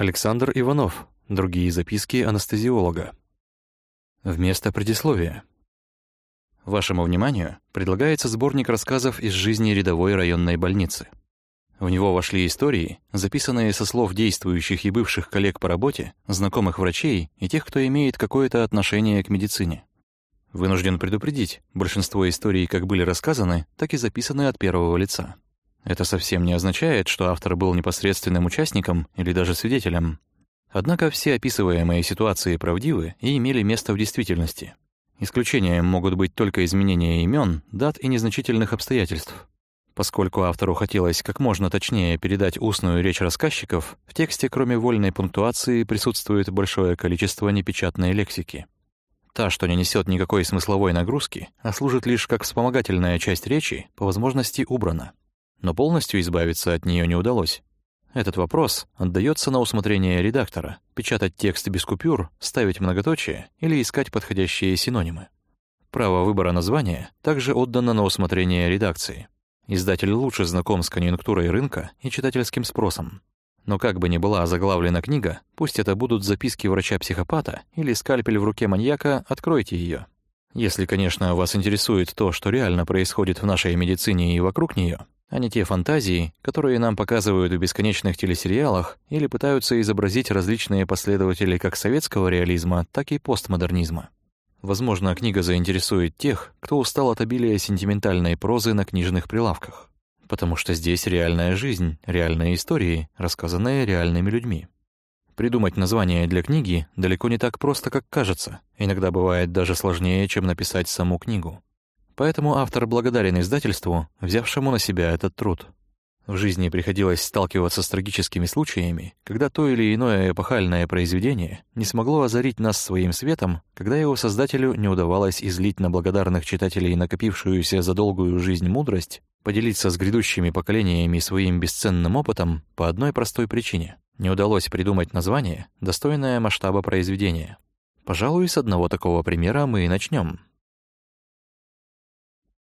Александр Иванов. Другие записки анестезиолога. Вместо предисловия. Вашему вниманию предлагается сборник рассказов из жизни рядовой районной больницы. В него вошли истории, записанные со слов действующих и бывших коллег по работе, знакомых врачей и тех, кто имеет какое-то отношение к медицине. Вынужден предупредить, большинство историй как были рассказаны, так и записаны от первого лица. Это совсем не означает, что автор был непосредственным участником или даже свидетелем. Однако все описываемые ситуации правдивы и имели место в действительности. Исключением могут быть только изменения имен, дат и незначительных обстоятельств. Поскольку автору хотелось как можно точнее передать устную речь рассказчиков, в тексте кроме вольной пунктуации присутствует большое количество непечатной лексики. Та, что не несет никакой смысловой нагрузки, а служит лишь как вспомогательная часть речи, по возможности убрана. Но полностью избавиться от нее не удалось. Этот вопрос отдается на усмотрение редактора — печатать текст без купюр, ставить многоточие или искать подходящие синонимы. Право выбора названия также отдано на усмотрение редакции. Издатель лучше знаком с конъюнктурой рынка и читательским спросом. Но как бы ни была заглавлена книга, пусть это будут записки врача-психопата или скальпель в руке маньяка, откройте ее. Если, конечно, вас интересует то, что реально происходит в нашей медицине и вокруг нее, а не те фантазии, которые нам показывают в бесконечных телесериалах или пытаются изобразить различные последователи как советского реализма, так и постмодернизма. Возможно, книга заинтересует тех, кто устал от обилия сентиментальной прозы на книжных прилавках, потому что здесь реальная жизнь, реальные истории, рассказанные реальными людьми. Придумать название для книги далеко не так просто, как кажется, иногда бывает даже сложнее, чем написать саму книгу. Поэтому автор благодарен издательству, взявшему на себя этот труд. В жизни приходилось сталкиваться с трагическими случаями, когда то или иное эпохальное произведение не смогло озарить нас своим светом, когда его создателю не удавалось излить на благодарных читателей накопившуюся за долгую жизнь мудрость, поделиться с грядущими поколениями своим бесценным опытом по одной простой причине. Не удалось придумать название, достойное масштаба произведения. Пожалуй, с одного такого примера мы и начнем.